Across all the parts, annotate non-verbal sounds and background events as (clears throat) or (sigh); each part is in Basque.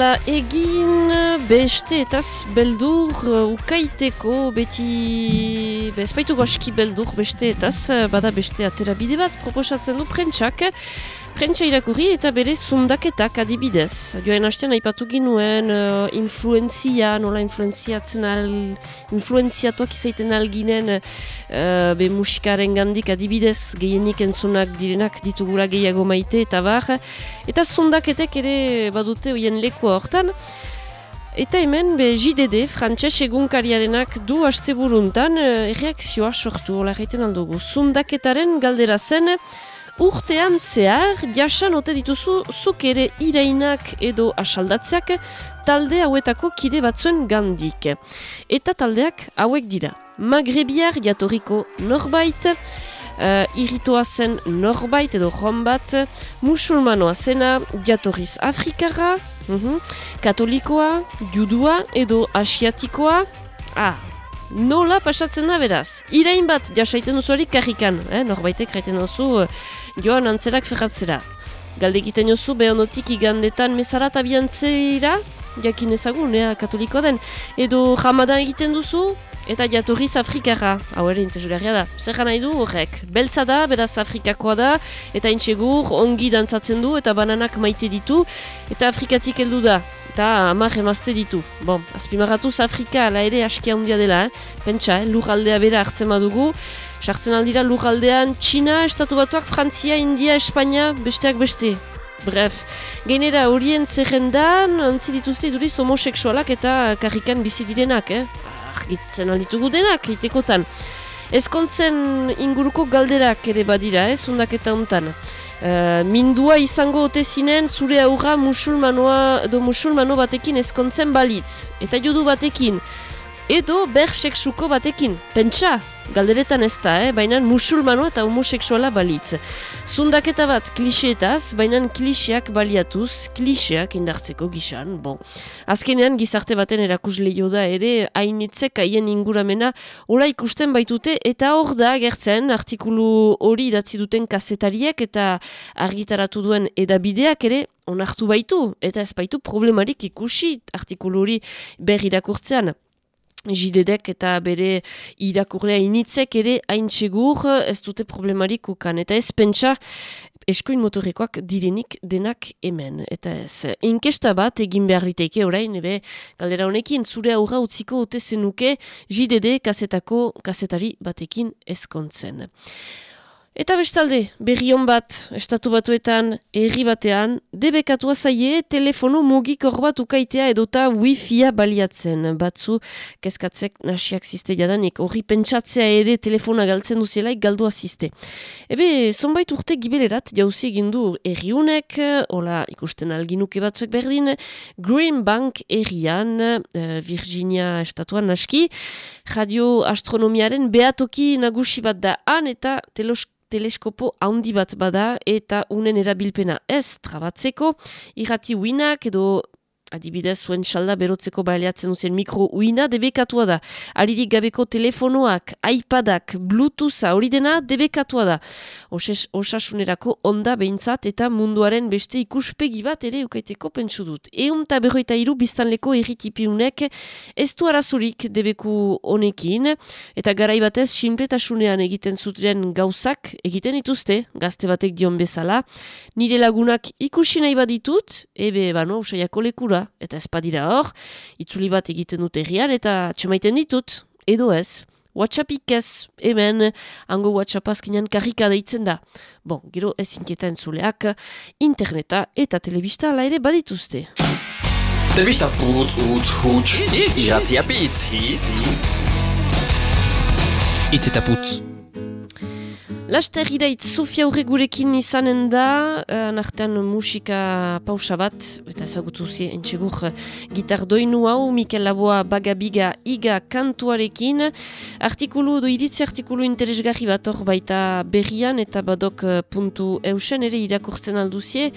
nola egin beste eta beldur ukaiteko beti bezpaitu goski beldur beste eta bada beste atera bide bat proposatzen du prentsak prentsa irakurri eta bere zundaketak adibidez. Joen hastean aipatu ginuen uh, influenzia, nola influenziatzen al, influenziatuak izaiten alginen uh, be musikaren gandik adibidez gehienik entzunak direnak ditugula gehiago maite eta bar. Eta zundaketek ere badute hoien leku hortan. Eta hemen, be, JDD, frantxez egunkariarenak du haste buruntan, uh, reakzioa sortu, hola gaiten aldugu. Zundaketaren galdera zen, urtean zehar, jasan ote dituzu zuk ere irainak edo asaldatzeak talde hauetako kide batzuen gandik. Eta taldeak hauek dira. Magrebiar jatoriko norbait, uh, irritoa zen norbait edo bat, musulmanoa zena jatorriz afrikara, uh katolikoa, judua edo asiatikoa, ah, Nola pasatzen da beraz? Irain bat jasaiten duzu hori karrikan, eh? norbaitek jaiten duzu uh, joan antzerak ferratzera. Galdekiten duzu behonotik igandetan mesarat abiantzera, jakin ezagun, ea katolikoa den. Edo jamadan egiten duzu, eta jatorriz Afrikara, hau ere interesgarria da. Zer nahi du horrek, beltza da, beraz Afrikakoa da, eta intxegur ongi dantzatzen du, eta bananak maite ditu, eta Afrikatik heldu da eta amak emazte ditu. Bon, azpimarratuz Afrika ala ere askia handia dela, eh? pentsa, eh? lujaldea bera hartzen badugu, sartzen aldira lujaldean Txina, Estatu Batuak, Frantzia, India, Espainia, besteak beste. Bref, genera horien zerrendan, antzi dituzte duriz homoseksualak eta karrikan bizi direnak, eh? Argitzen alditugu denak, itekotan. Ezkontzen inguruko galderak ere badira, eh, zundaketa hontan. Uh, mindua izango ote zinen zure aurra musulmanoa edo musulmano batekin ezkontzen balitz. Eta judu batekin. Edo ber batekin. Pentsa, galderetan ez da, eh? baina musulmano eta homoseksuala balitz. Zundaketa bat kliseetaz, baina kliseak baliatuz, kliseak indartzeko gisan. Bon. Azkenean gizarte baten erakus lehio da ere, hainitzek haien inguramena hola ikusten baitute, eta hor da gertzen artikulu hori idatzi duten kasetariek eta argitaratu duen edabideak ere, onartu baitu, eta ez baitu problemarik ikusi artikulu hori berri irakurtzean. Jidedek eta bere irakurlea initzek ere hain txegur ez dute problemarik ukan. Eta ez pentsa eskoin motorrekoak direnik denak hemen. Eta ez, inkesta bat egin behar diteke orain, ebe, galdera honekin, zure aurra utziko ote zenuke JDD kasetako kasetari batekin ezkontzen. Eta bestalde, berrion bat, estatu batuetan, herri batean, debekatua zaie, telefono mugik bat ukaitea edota wifia baliatzen. Batzu, kezkatzek nasiak ziste jadanik, horri pentsatzea ere telefona galtzen duzielaik galdu aziste. Ebe, zonbait urte gibelerat, jauzi egindu erriunek, hola ikusten alginuke batzuek berdin, Green Bank errian, uh, Virginia estatuan naski, radio astronomiaren behatoki nagusi bat da han eta telos teleskopo handi bat bada eta unen erabilpena ez trabatzeko, irrati uinak edo Adibidez, zuen salda berotzeko baliatzen duzien mikro uina debekatua da. Aririk gabeko telefonoak, iPadak, Bluetootha hori dena debekatua da. Oses, osasunerako onda behintzat eta munduaren beste ikuspegi bat ere ukaiteko pentsu dut. Eun eta berroita iru biztanleko erritipiunek ez du arazurik debeku honekin eta garai batez sinpletasunean egiten zutren gauzak egiten dituzte, gazte batek dion bezala. Nire lagunak ikusi nahi baditut, ebe, bano, usaiako lekura eta espadira hor, itzuli bat egiten dut errian, eta txemaiten ditut, edo ez, WhatsAppik ez, hemen, hango WhatsApp azkenean karrika deitzen da. Bon, gero ez inketa entzuleak, interneta eta telebista ala ere badituzte. Telebista putz, utz, hutz, iratzia pitz, hitz. Itz eta putz. Laster iraitz Sofia gurekin izanen da, uh, nartean musika pausa bat, eta ezagutu zi entxegur gitar doinu hau, Mikel Laboa bagabiga iga kantuarekin. Artikulu, do iritzi artikulu interesgarri bat hor baita berrian, eta badok uh, puntu eusen ere irakurtzen alduzie.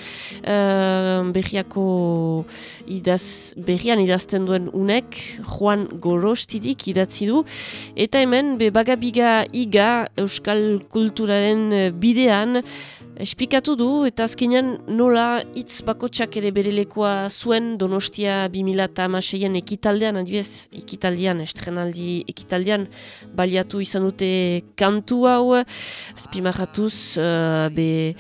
Uh, berriako idaz, berrian idazten duen unek, Juan Gorostidik idatzi du. Eta hemen, be bagabiga iga euskal kultu kulturaren bidean, Espikatu du, eta azkenean nola hitz bakotsak ere bere lekoa zuen Donostia 2006an ekitaldean, adibez, ekitaldean, estrenaldi ekitaldean, baliatu izan dute kantu hau, spimarratuz, uh, be,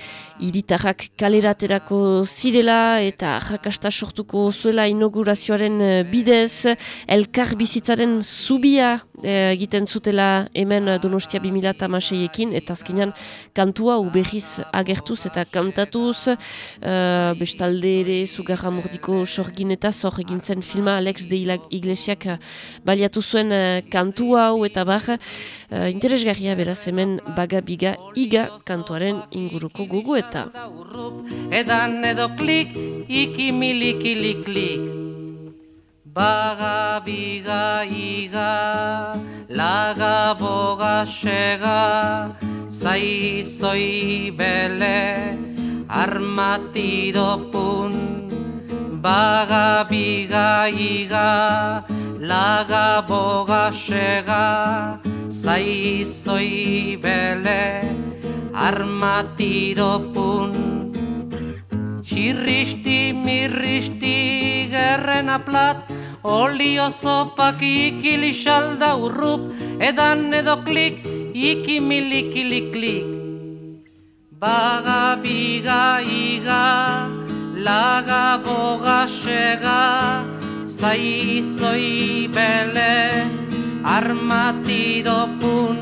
iritarrak kaleraterako zirela, eta jakasta sortuko zuela inaugurazioaren eh, bidez, elkar bizitzaren zubia. eh, egiten zutela hemen Donostia 2006ekin, eta azkenean kantua uberriz agertuz eta kantatuz, uh, bestalde ere zugarra mordiko sorgin eta egin zen filma Alex de Iglesiak baliatu zuen uh, kantu hau eta bar, uh, interesgarria beraz hemen bagabiga iga kantuaren inguruko gugu eta. Edan edo klik, iki miliki lik lik. Baga biga iga, laga boga sega, zai zoi bele, armatido pun. Baga biga iga, laga boga sega, zai zoi bele, armatido pun. Txirristi mirristi gerren aplat, Olio zopak ikili xalda urrup, edan edo klik, iki milikili klik. Baga biga iga, laga boga sega, zai zoi bele, armatido pun.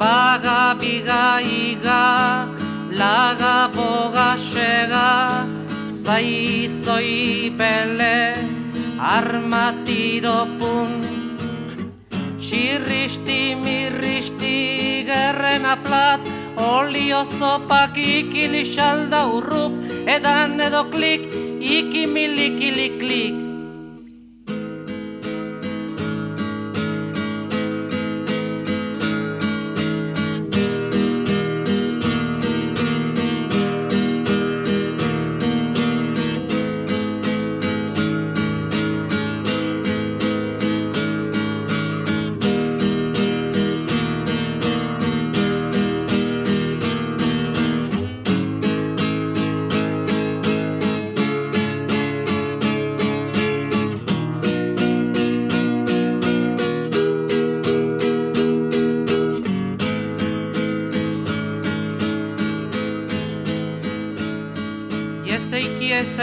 Baga biga iga, laga boga sega, zai zoi bele, armatiro pun Xirristi mirristi gerren aplat. Olio zopak ikili urrup. Edan edo klik ikimilikili klik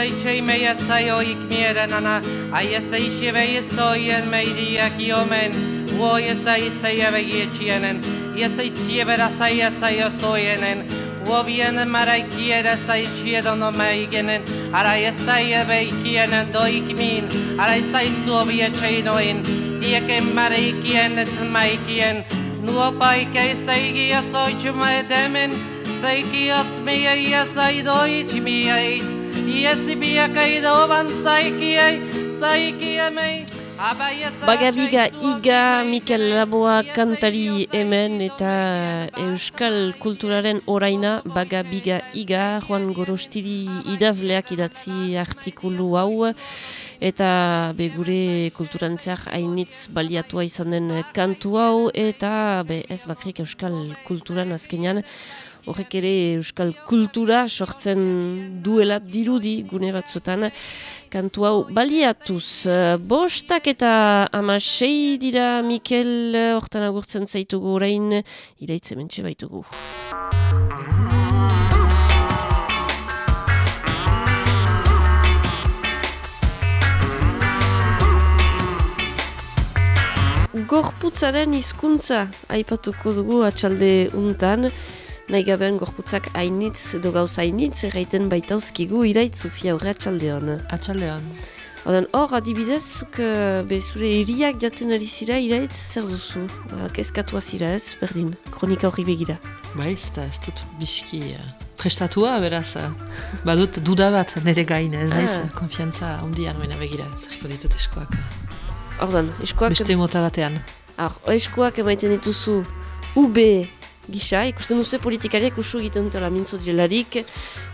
zaitxei meia zaio ikmieren ana Ai ez aixi behi zoien meidiak iomen Uoi ez aizei ebeietxienen Iez aitxie bera zai ez aio zoienen Uo bien maraikiera zaitxi edo no meigenen Ara ez zai ebeikienen do Ara ez aizu obietxei noin Tieken maraikien et maikien Nuo paike zaigia zoitxu maedemen Zaikios meia ia zaidoitx miait Bagabiga iga Mikel Laboa kantari hemen eta Euskal kulturaren oraina Bagabiga iga Juan Gorostiri idazleak idatzi artikulu hau. Eta be gure kulturantzeak hainitz baliatua izan den kantu hau. Eta be ez bakrik Euskal kulturan azkenean horrek ere euskal kultura sortzen duela dirudi gune batzutan kantu hau baliatuz. Bostak eta amasei dira Mikel hortan agurtzen zaitugu orain iraitze mentxe baitugu. Gorputzaren hizkuntza aipatuko dugu atxalde untan nahi gabean gorputzak hainitz edo gauza hainitz erraiten baitauzkigu iraitz Sofia horre atxaldeon. Atxaldeon. Oden, hor, adibidez, zuk uh, be, zure iriak jaten ari zira iraitz zer duzu? Uh, Kezkatua zira ez, berdin, kronika horri begira. Ba ez, da, ez dut biski uh, prestatua, beraz, uh, badut duda bat nire gain, ez ah. naiz, konfiantza ondian oena begira, zerko ditut eskoak. Ordan, eskoak... Beste mota batean. Hor, eskoak emaiten dituzu, UB, gisa, ikusten duzu politikariak usu egiten dutela mintzo direlarik,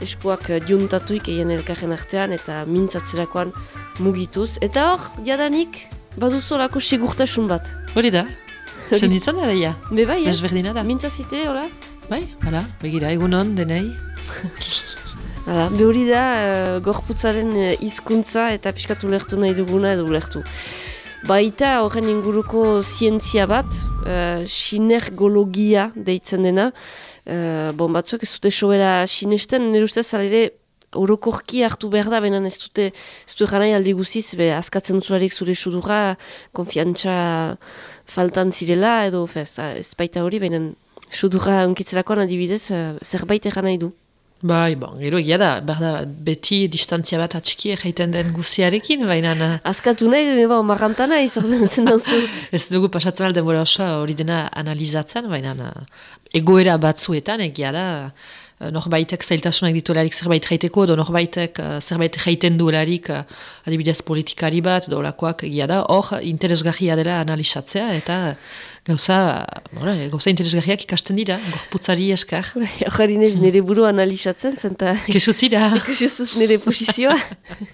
eskuak diuntatuik egin elkarren artean eta mintzatzerakoan mugituz. Eta hor, jadanik, baduzu olako sigurtasun bat. Hori da, zen ditzen da, ja. Be bai, Desberdina da. Mintzazite, hola? Bai, hala, begira, egunon, denei. (laughs) Hala, behori da, uh, gorputzaren uh, hizkuntza eta piskatu lertu nahi duguna edo lertu. Baita horren inguruko zientzia bat, uh, sinergologia deitzen dena. Uh, bon, batzuek ez dute sobera sinesten, nire ustez alere orokorki hartu behar da, benan ez dute, ez dute janai aldi guziz, be, azkatzen duzularik zure sudurra, konfiantza faltan zirela, edo ez, ez baita hori, benen sudurra onkitzerakoan adibidez, uh, zerbait egan nahi du. Bai, bon, gero egia da, berda, beti distantzia bat atxiki egiten den guziarekin, baina... Azkatu nahi, eba, marrantana izan zen dauzu. (laughs) Ez dugu pasatzen alden bora hori dena analizatzen, baina egoera batzuetan egia da, Eh, norbaitek zailtasunak ditularik zerbait jaiteko, edo norbaitek uh, zerbait jaiten duelarik uh, adibidez politikari bat, edo lakoak egia da, hor interesgarria dela analizatzea, eta gauza, bora, gauza interesgarriak ikasten dira, gorputzari eskar. Hori nez nire buru analizatzen, zenta... Kesuzira. (laughs) Kesuzuz nire posizioa.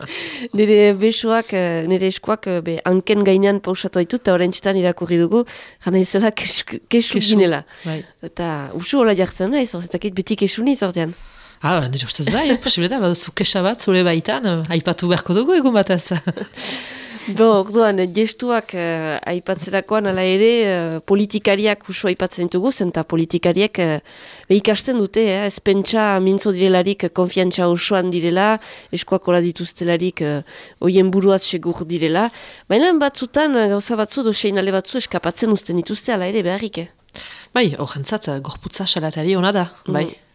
(laughs) nire besoak, nire eskuak, be, anken gainean pausatu haitut, eta horrein txitan irakurri dugu, gana izola kesu, kesu ginela. Bai. Eta usu hola jartzen nahi, zorzetakit beti kesu ordean. Ah, nire ustez bai, posible da, baduzu kesa bat, zure baitan, aipatu beharko dugu egun batez. (laughs) Bo, orduan, gestuak uh, aipatzerakoan ala ere, uh, politikariak usu aipatzen ditugu, zenta politikariak uh, ikasten dute, eh, ez pentsa mintzo direlarik konfiantza osoan direla, eskuak hola dituztelarik uh, oien buruaz segur direla, baina batzutan gauza batzu, dosein ale batzu eskapatzen uzten dituzte ala ere beharrik. Eh? Bai, horrentzat, gorputza salatari hona da, bai. Mm.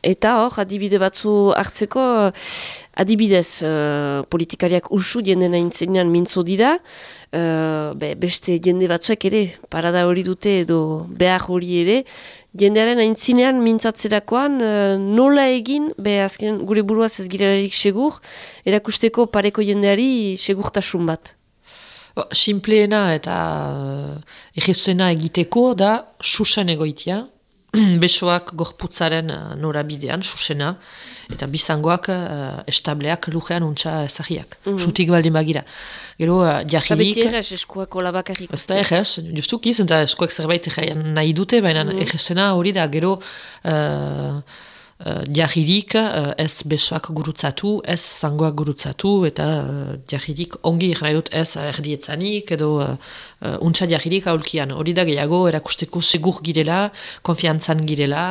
Eta hor, adibide batzu hartzeko, adibidez, uh, politikariak usu jenden aintzenean mintzo dira, uh, be, beste jende batzuek ere, parada hori dute edo behar hori ere, jendearen aintzinean mintzatzerakoan uh, nola egin, be azken gure buruaz ez girelarik segur, erakusteko pareko jendeari segurtasun bat. Simpleena eta uh, egiteko da susen egoitia, (clears throat) besoak gorputzaren uh, norabidean, susena, eta bizangoak uh, estableak lujean untsa ezagiak. Mm -hmm. Sutik baldin bagira. Gero, uh, jahirik... Eta beti eskuak olabakarrik. Ez da errez, justukiz, eta eskuak zerbait nahi dute, baina mm -hmm. hori da, gero... Uh, uh, jahirik uh, ez besoak gurutzatu, ez zangoak gurutzatu, eta uh, jahirik ongi nahi dut ez erdietzanik, edo uh, uh, untsa jahirik aulkian. Hori da gehiago erakusteko segur girela, konfiantzan girela,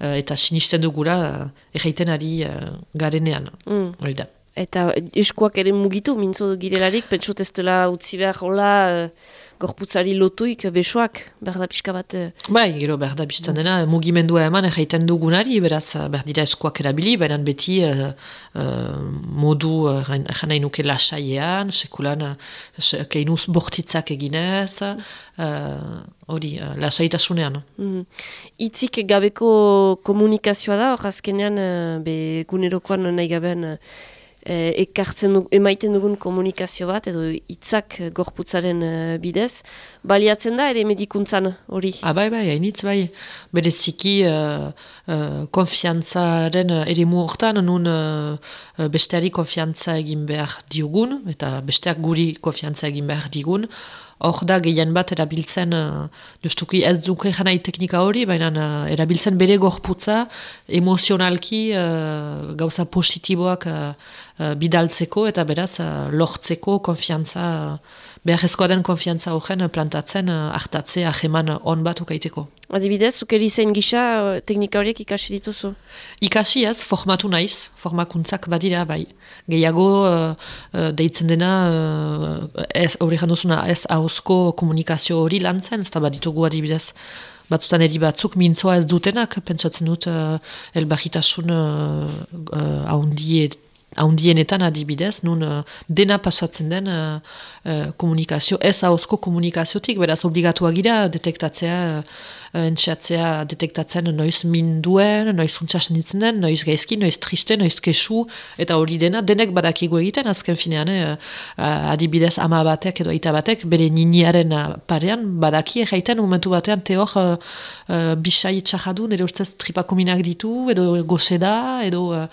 uh, eta sinisten dugura uh, erraiten ari uh, garenean. Mm. Hori da. Eta eskuak ere mugitu, mintzo girelarik, pentsot ez dela utzi behar hola gorputzari lotuik besoak, berda pixka bat... Eh, bai, gero berda biztan dena, mugimendua eman egiten dugunari, beraz berdira eskuak erabili, baina beti uh, uh, modu uh, jana inuke lasaiean, sekulan uh, keinuz bortitzak eginez, hori, uh, uh, lasaitasunean. Mm. Itzik gabeko komunikazioa da, hor azkenean, uh, be gunerokoan nahi gabean... Eh, ekartzen du, emaiten dugun komunikazio bat, edo hitzak gorputzaren uh, bidez, baliatzen da ere medikuntzan hori? Ah, bai, bai, hainitz bai, bereziki uh, uh, konfiantzaren ere hortan, nun uh, besteari konfiantza egin behar diugun, eta besteak guri konfiantza egin behar digun, hor da gehien bat erabiltzen, uh, justuki ez duke janai teknika hori, baina uh, erabiltzen bere gorputza emozionalki uh, gauza positiboak uh, bidaltzeko eta beraz uh, lortzeko konfiantza, uh, behar den konfiantza horren plantatzen uh, hartatze aheman on bat ukaiteko. Adibidez, zuke zen gisa teknika horiek ikasi dituzu? Ikasi ez, formatu naiz, formakuntzak badira, bai. Gehiago, uh, deitzen dena, uh, ez, hori janduzuna, ez hauzko komunikazio hori lan zen, ez da baditugu adibidez, batzutan eri batzuk mintzoa ez dutenak, pentsatzen dut, uh, elbahitasun uh, uh, haundienetan adibidez, nun uh, dena pasatzen den uh, uh, komunikazio, ez hauzko komunikaziotik, beraz obligatuak gira detektatzea, uh, entxeatzea detektatzen noiz minduen, noiz untsasen ditzen den, noiz gaizki, noiz triste, noiz kesu, eta hori dena, denek badakigu egiten, azken finean, uh, adibidez ama batek edo aita batek, bere niniaren parean, badaki egiten momentu batean teor uh, uh, bisai txajadun, edo ustez tripakominak ditu, edo gozeda, edo ora,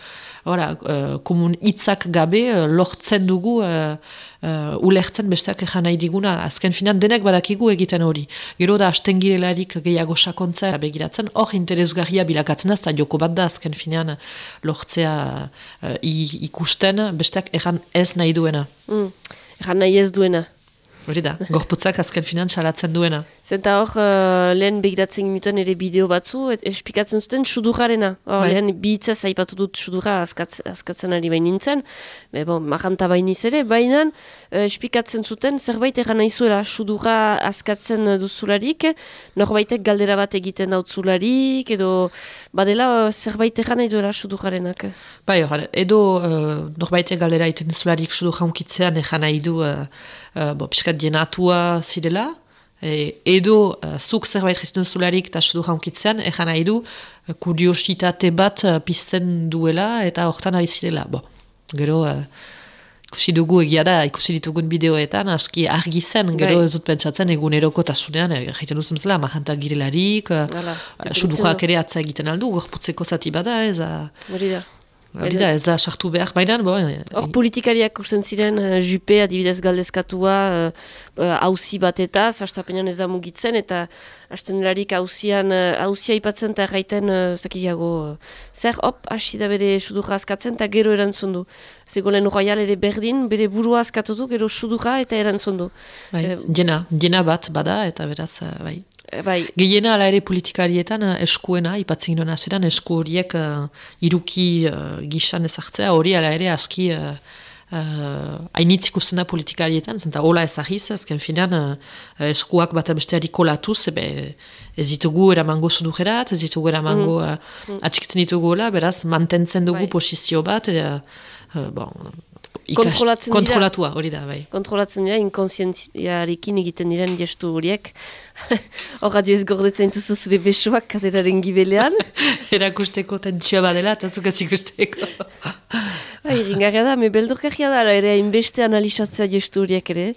uh, komun hitzak gabe uh, lortzen dugu uh, ulertzen besteak ejan nahi diguna, azken finan denek badakigu egiten hori. Gero da hasten girelarik gehiago sakontzen begiratzen, hor interesgarria bilakatzen da, joko bat da azken finan lortzea uh, ikusten besteak ejan ez nahi duena. Mm. Ejan nahi ez duena. Hori da, gorputzak azken finan salatzen duena. Zenta hor, uh, lehen begiratzen mituen ere bideo batzu, et espikatzen zuten sudurrarena. Hor, bai. lehen bihitzaz aipatu dut sudurra azkatz, azkatzen ari bain nintzen, be, bon, maranta bainiz ere, baina uh, espikatzen zuten zerbait egan nahizuela sudurra azkatzen duzularik, norbaitek galdera bat egiten dautzularik, edo badela uh, zerbait egan nahi duela sudurrarenak. Bai, hor, edo uh, norbaitek galdera egiten duzularik sudurra unkitzean egan nahi du uh, uh, bo, piskat dienatua zirela, e, edo uh, zuk zerbait jizten zularik eta sudu jaunkitzean, egan nahi du uh, kuriositate bat uh, pizten duela eta hortan ari zirela. Bo, gero, uh, ikusi dugu egia da, ikusi ditugun bideoetan, aski argi zen, gero bai. ez dut pentsatzen egun eroko tasunean, egiten duzun zela, mahanta girelarik, uh, ere atza egiten aldu, gorputzeko zati bada, ez da. Hori da, ez da sartu behar, baina... Hor politikariak usten ziren, uh, jupe adibidez galdezkatua hauzi uh, uh, bat eta, zastapenean ez da mugitzen, eta hasten larik hauzian, hauzia ipatzen eta erraiten, uh, zakiago, uh, zer, hop, hasi da bere sudurra azkatzen eta gero erantzun du. Zegoen royal ere berdin, bere burua azkatu du, gero sudurra eta erantzun du. Bai, jena, jena bat bada, eta beraz, bai. Eh, bai. Gehiena ala ere politikarietan eh, eskuena, ipatzen ginoen aseran, esku horiek uh, iruki uh, gixan ezartzea, hori ala ere aski uh, hainitzik uh, ustena politikarietan, zenta hola ezagiz, ezken finan uh, eskuak bat besteari kolatuz, ebe ez ditugu eramango sudujerat, ez ditugu eramango mm. uh, atxikitzen ditugu beraz mantentzen dugu bai. posizio bat, uh, bon, kontrolatzen dira. Kontrolatua, hori da, bai. Kontrolatzen dira, inkonsientziarekin egiten diren gestu horiek. (laughs) Horra dioz gordetzen duzu zure besoak kaderaren gibelean. (laughs) Erakusteko tentsioa badela, eta zukaz ikusteko. (laughs) Bai, ringarria da, me beldurkarria da, ere hainbeste analizatzea gestu horiek ere.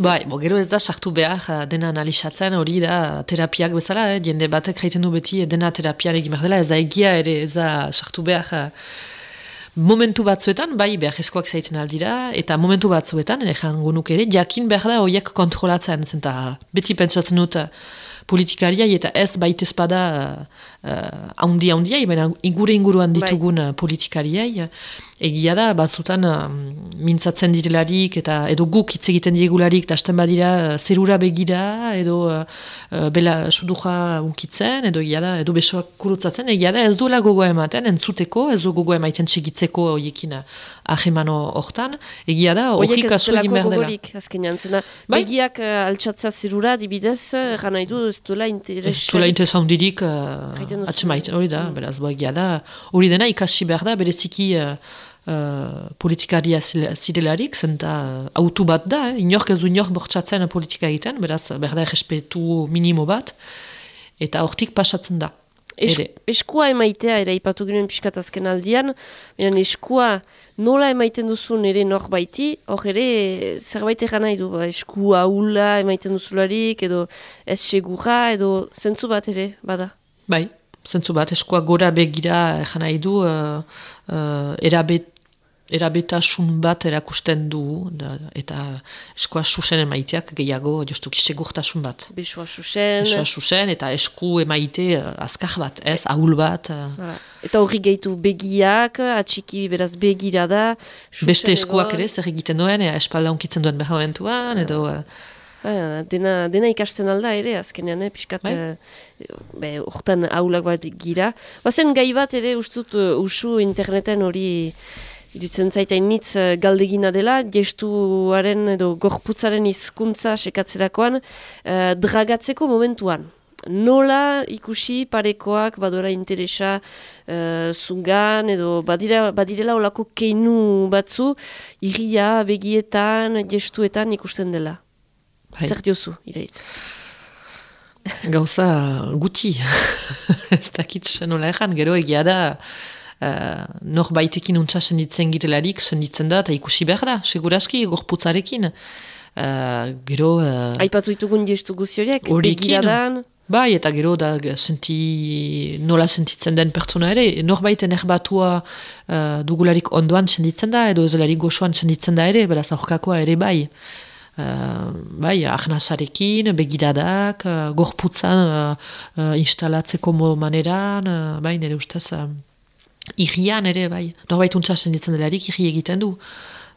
Bai, bo, gero ez da sartu behar eh, dena analizatzen hori da terapiak bezala, eh? jende batek jaiten du beti dena terapian egin behar dela, ez da egia ere ez da sartu behar eh, momentu batzuetan, bai behar eskoak zaiten aldira, eta momentu batzuetan, egin gunuk ere, jakin behar da horiek kontrolatzen, zenta beti pentsatzen dut politikaria eta ez baita uh, haundi haundiai, baina ingure inguruan bai. ditugun bai. politikariai, egia da, batzutan mintzatzen direlarik eta edo guk hitz egiten diegularik, eta hasten badira zerura begira, edo uh, bela suduja unkitzen, edo egia da, edo besoak kurutzatzen, egia da, ez duela gogoa ematen, entzuteko, ez du gogoa emaiten txegitzeko horiekin ahemano hortan, egia da, hori kasu egin behar dela. azkenean, zena, bai? begiak uh, altxatza zerura, dibidez, uh, nahi du, ez duela interesa. Ez duela interesa hundirik, uh, hori da, mm. beraz, egia da, hori dena ikasi behar da, bereziki uh, uh, politikaria zirelarik, zenta uh, autu bat da, eh? inork ez du inork bortxatzen politika egiten, beraz, behar da, respetu minimo bat, eta hortik pasatzen da. Es, eskua emaitea ere ipatu ginen pixkat azken aldian, benen eskua nola emaiten duzu nire norbaiti, hor ere zerbait egan nahi du, ba, eskua hula emaiten duzularik, edo ez segura, edo zentzu bat ere, bada. Bai, zentzu bat, eskua gora begira egan nahi du, uh, uh, erabet erabetasun bat erakusten du, da, eta eskoa susen emaiteak gehiago jostuki segurtasun bat. Besua susen. Besua susen, eta esku emaite azkar bat, ez, ahul bat. Uh. Eta horri gehitu begiak, atxiki beraz begira da. Beste eskuak ere, zer egiten duen, ea espalda unkitzen duen behar momentuan, edo... Uh, dena, dena ikasten alda ere, azkenean, eh, piskat, bai? urtan ahulak bat gira. Bazen gai bat ere, ustut, usu interneten hori Irutzen zaitain nitz uh, galdegina dela, gestuaren edo gorputzaren hizkuntza sekatzerakoan uh, dragatzeko momentuan. Nola ikusi parekoak badora interesa uh, zungan edo badira, badirela olako keinu batzu irria, begietan, gestuetan ikusten dela. Bai. Zer diozu, iraitz? Gauza guti. (laughs) Ez dakit nola egan, gero egia da uh, nor baitekin untsa senditzen girelarik, senditzen da, eta ikusi behar da, seguraski, gorputzarekin. Uh, gero... Uh, Aipatu ditugun gestu guzioriek, begiradan... Bai, eta gero da senti, nola sentitzen den pertsona ere, norbaiten erbatua uh, dugularik ondoan senditzen da, edo ezelarik goxoan senditzen da ere, beraz aurkakoa ere bai. Uh, bai, ahnasarekin, begiradak, uh, gorputzan uh, uh, instalatzeko maneran, uh, bai, nire ustez, uh, irrian ere, bai, norbait untsa senditzen delarik irri egiten du.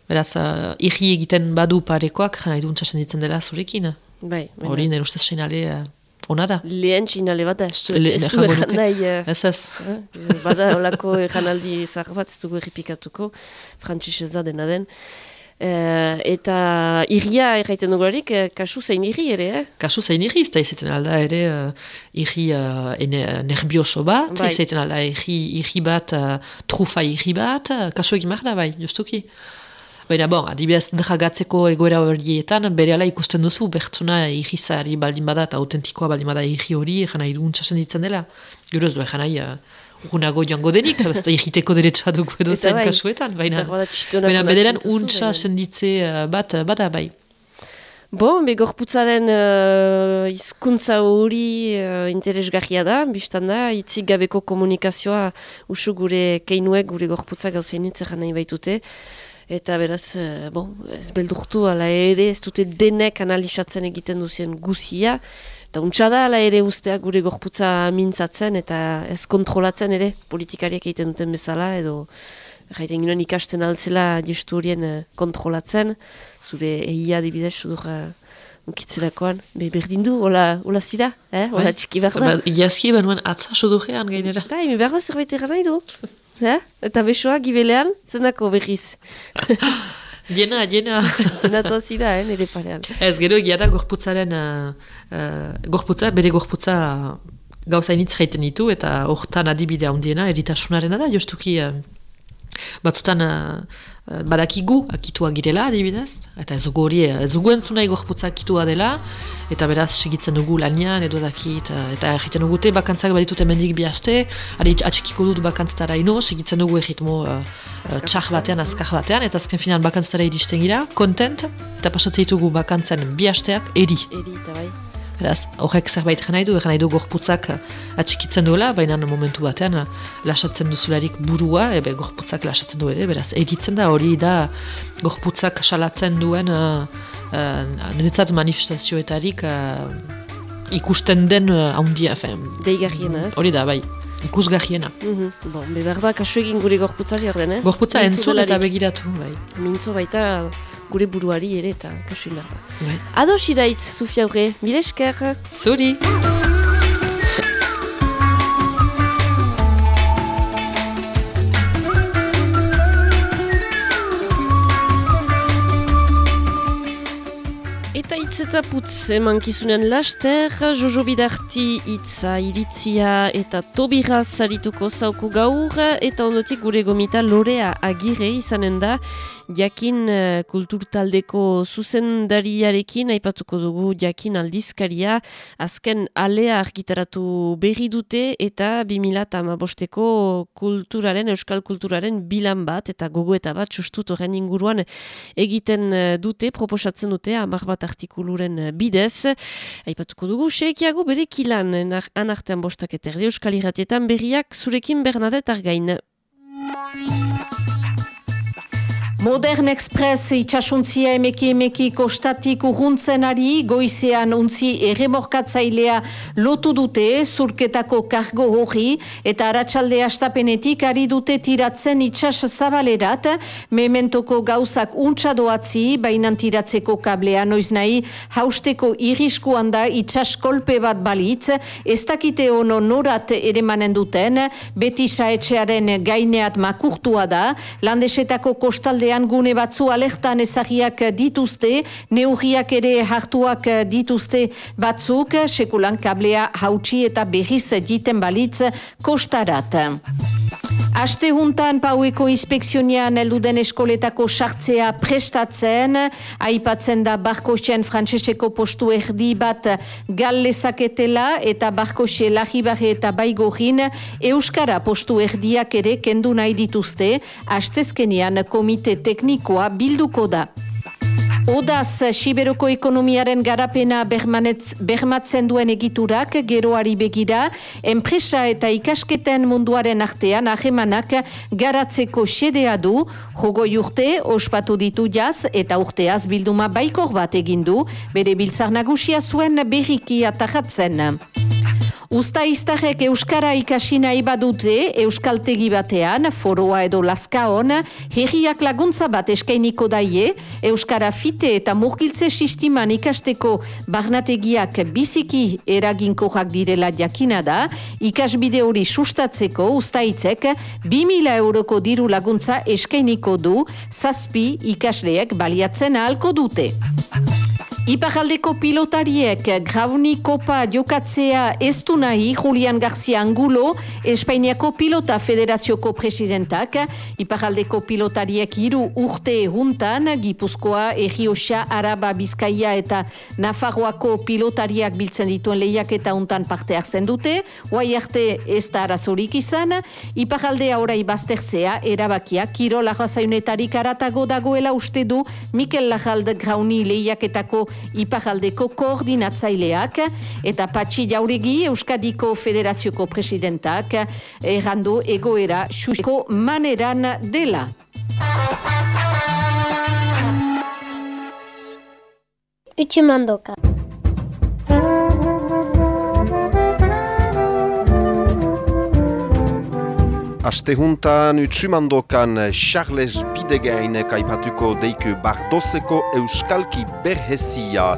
Beraz, uh, irri egiten badu parekoak, jana edu untsa senditzen dela zurekin. Bai, Hori, nire ustez seinale uh, ona da. Lehen txinale bat, ez du Le- ez (laughs) du egan nuke. nahi, Ez ez. bada olako eganaldi zahar bat, ez dugu erripikatuko, frantxez ez da dena den. Eh, eta irria erraiten dugularik, eh, kasu zein irri ere, eh? Kasu zein irri, ez da izaten alda ere uh, irri uh, nerbioso bat, Bai. izaten alda irri, irri bat, uh, trufa irri bat, kasu egin da bai, justuki. Baina bon, adibidez dragatzeko egoera horietan, bere ala ikusten duzu, bertsona irrizari baldin bada eta autentikoa baldin bada irri hori, jana irun txasen ditzen dela. Gero ez du nahi, uh, urgunago joango denik, ez da irriteko derecha dugu edo zen bai. kasuetan. Baina, baina untxa baina- senditze uh, bat, uh, bada bai. Bon, be gorputzaren uh, hizkuntza hori uh, interesgarria da, biztan da, itzik gabeko komunikazioa usu gure keinuek, gure gorputza gauzein itzeran nahi baitute. Eta beraz, uh, bon, ez beldurtu ala ere, ez dute denek analizatzen egiten duzien guzia. Eta untsa da ala ere ustea gure gorputza mintzatzen eta ez kontrolatzen ere politikariak egiten duten bezala edo Jaiten ginoen ikasten altzela gestu horien eh, kontrolatzen, zure egia adibidez sudurra unkitzerakoan, be berdin du, hola, hola zira, eh? hola Bai. txiki behar da. Ba, Iazki benuen atza sudurrean gainera. Bai, mi behar da zerbait egan nahi du. Eh? Eta besoa gibelean, zenako berriz. (laughs) Jena, jena. Zenatu (laughs) zira, eh, nire parean. Ez, gero egia da gorputzaren, uh, gorputza, bere gorputza gauza initz jaiten ditu, eta hortan adibide handiena, eritasunarena da, jostuki uh, batzutan uh, uh, badakigu akitua girela adibidez, eta ez dugu hori, ez dugu entzunai gorputza akitua dela, eta beraz segitzen dugu lanian, edo dakit, uh, eta egiten dugute bakantzak baditute mendik bi aste, ari atxikiko dut bakantztara ino, segitzen dugu egitmo uh, txar batean, azkar batean, eta azken finan bakantztara iristen gira, kontent, eta pasatzen ditugu bakantzen bi asteak, eri. Eri eta bai. Beraz, horrek zerbait gana nahi du, gana nahi du gorputzak eh, atxikitzen duela, baina momentu batean eh, lasatzen duzularik burua, ebe gorputzak lasatzen du ere, beraz, eritzen da, hori da gorputzak salatzen duen uh, uh, niretzat manifestazioetarik uh, ikusten den uh, haundia, fen, Deigarriena, ez? hori da, bai, ikusgarriena. Mhm. Bon, be behar da kasu egin gure gorputzari orden, eh? Gorputza entzun eta begiratu, bai. Mintzo baita gure buruari ere eta kasu egin behar da. bai. Ados iraitz, Sofia Aurre, mire esker! Zuri! Eta putz emankizunen laster, Jojo Bidarti hitza iritzia eta tobira zarituko zauku gaur, eta ondotik gure gomita lorea agire izanen da, jakin eh, kulturtaldeko zuzendariarekin, aipatuko dugu jakin aldizkaria, azken alea argitaratu berri dute, eta 2008ko kulturaren, euskal kulturaren bilan bat, eta gogoeta bat, sustut horren inguruan egiten eh, dute, proposatzen dute, amar bat artikuluren eh, bidez. Aipatuko dugu, seekiago bere kilan, enar- anartean bostak eta erdi euskal irratietan berriak zurekin Bernadette Argain. Modern Express itxasuntzia emeki emeki kostatik urruntzen ari, goizean untzi erremorkatzailea lotu dute zurketako kargo hori eta aratsalde astapenetik ari dute tiratzen itxas zabalerat, mementoko gauzak untsa doatzi, bainan tiratzeko kablea noiz nahi, hausteko iriskuan da itxas kolpe bat balitz, ez dakite ono norat ere manen duten, beti saetxearen gaineat makurtua da, landesetako kostaldean gune batzu alertan ezagiak dituzte, neurriak ere hartuak dituzte batzuk, sekulan kablea hautsi eta berriz jiten balitz kostarat. Aste juntan paueko inspekzionian elduden eskoletako sartzea prestatzen, aipatzen da barkoxen frantseseko postu erdi bat gallezaketela eta barkoxe lagibarre eta baigorin euskara postu erdiak ere kendu nahi dituzte, astezkenean komite teknikoa bilduko da. Odaz, Siberoko ekonomiaren garapena bermatzen duen egiturak geroari begira, enpresa eta ikasketen munduaren artean ahemanak garatzeko xedea du, jogo urte, ospatu ditu jaz eta urteaz bilduma baikor bat egindu, bere biltzar nagusia zuen berriki atajatzen. Usta iztarek Euskara ikasi nahi badute Euskaltegi batean, foroa edo laskaon, herriak laguntza bat eskainiko daie, Euskara fite eta murgiltze sistiman ikasteko barnategiak biziki eraginkoak direla jakina da, ikasbide hori sustatzeko ustaitzek 2000 euroko diru laguntza eskainiko du, zazpi ikasleek baliatzen ahalko dute. Iparaldeko pilotariek Grauni Kopa jokatzea ez du nahi Julian Garcia Angulo, Espainiako Pilota Federazioko presidentak. Iparaldeko pilotariek hiru urte juntan, Gipuzkoa, Egiosa, Araba, Bizkaia eta Nafarroako pilotariak biltzen dituen lehiak eta untan parte hartzen dute. Hoai arte ez da arazorik izan. Iparaldea orai baztertzea, erabakia, Kiro Lajazaiunetarik aratago dagoela uste du Mikel Lajald Grauni lehiaketako iparaldeko koordinatzaileak eta Patxi Jauregi Euskadiko Federazioko presidentak errandu egoera xuseko maneran dela. Utsumandoka. Astehuntan utsumandokan Charles Bidegain kaipatuko deiku bardozeko euskalki berhezia.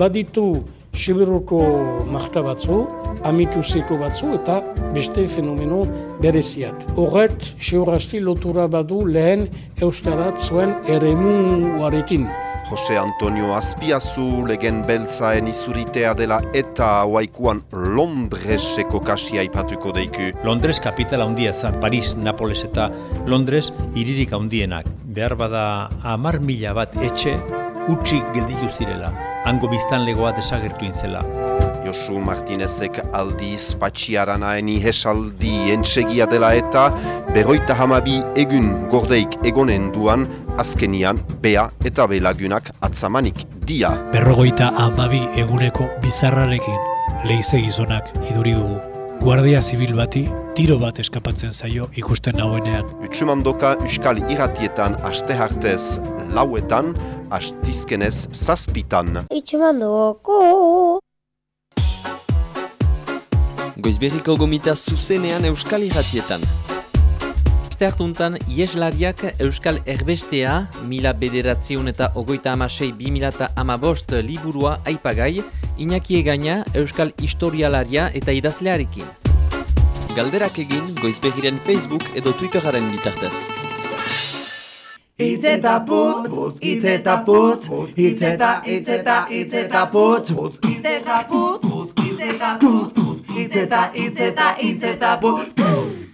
Baditu Sibiruko marta batzu, amituseko batzu eta beste fenomeno bereziak. Horret, seurasti lotura badu lehen euskarat zuen eremuarekin. Jose Antonio Azpiazu legen beltzaen izuritea dela eta waikuan Londreseko kasia ipatuko deiku. Londres kapitala handia zen, Paris, Napoles eta Londres iririk handienak. Behar bada amar mila bat etxe utxik gelditu zirela. Hango biztan legoa desagertu inzela. Josu Martinezek aldiz patxiaranaen ihesaldi entsegia dela eta berroita hamabi egun gordeik egonen duan azkenian bea eta belagunak atzamanik dia. Berrogoita amabi eguneko bizarrarekin lehize gizonak iduri dugu. Guardia zibil bati tiro bat eskapatzen zaio ikusten nagoenean. Utsumandoka Euskal Iratietan aste hartez lauetan, astizkenez zazpitan. Utsumandoko! Goizberriko gomita zuzenean Euskal Iratietan. Aste hartuntan, Ieslariak Euskal Erbestea, mila bederatzeun eta ogoita amasei bi mila eta amabost liburua aipagai, Iñaki egaina Euskal Historialaria eta idazlearekin. Galderak egin Goizberriren Facebook edo Twitteraren bitartez. Itz eta putz, itz eta putz, itz eta, itz eta, itz eta putz, itz eta putz, itz eta putz, itz eta, itz eta, itz eta putz.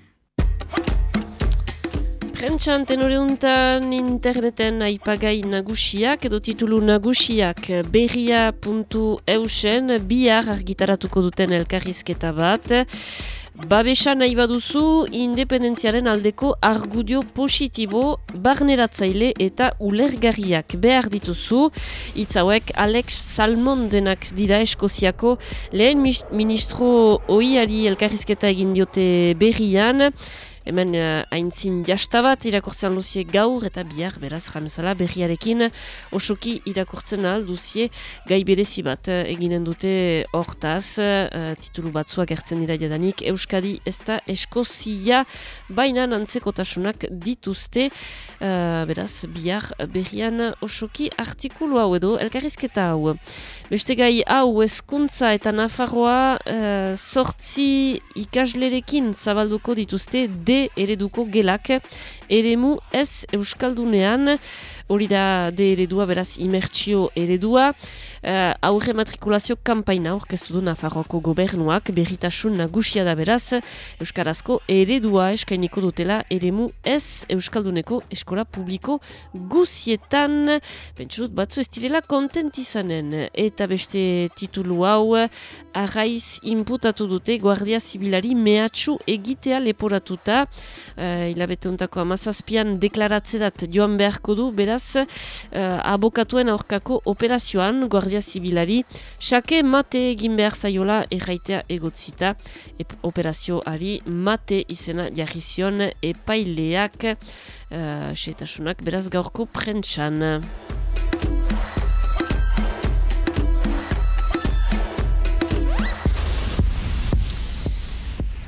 Prentxan tenoreuntan interneten aipagai nagusiak edo titulu nagusiak berria.eusen bihar argitaratuko duten elkarrizketa bat. Babesa nahi baduzu independentziaren aldeko argudio positibo barneratzaile eta ulergarriak behar dituzu. Itz hauek Alex Salmondenak dira Eskoziako lehen ministro oiari elkarrizketa egin diote berrian. Hemen uh, aintzin jasta bat irakurtzen luzie gaur eta bihar beraz jamezala berriarekin osoki irakurtzen ahal duzie gai berezi bat uh, eginen dute hortaz uh, titulu batzua gertzen dira jadanik Euskadi ez da Eskozia baina nantzekotasunak dituzte uh, beraz bihar berrian osoki artikulu hau edo elkarrizketa hau. Beste gai hau eskuntza eta Nafarroa uh, sortzi ikaslerekin zabalduko dituzte de ereduko gelak eremu ez euskaldunean hori da de eredua beraz imertsio eredua. Uh, aurre matrikulazio kampaina orkestu du Nafarroako gobernuak berritasun nagusia da beraz euskarazko eredua eskainiko dutela eremu ez euskalduneko eskola publiko guzietan. Pentsurut batzu ez direla kontent izanen. Eta beste titulu hau arraiz inputatu dute guardia zibilari mehatxu egitea leporatuta. Uh, hilabete untako amazazpian deklaratzerat joan beharko du, beraz, uh, abokatuen aurkako operazioan, Guardia Zibilari, xake mate egin behar zaiola erraitea egotzita, Ep operazioari mate izena jarri zion epaileak, uh, beraz gaurko prentsan.